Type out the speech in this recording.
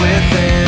within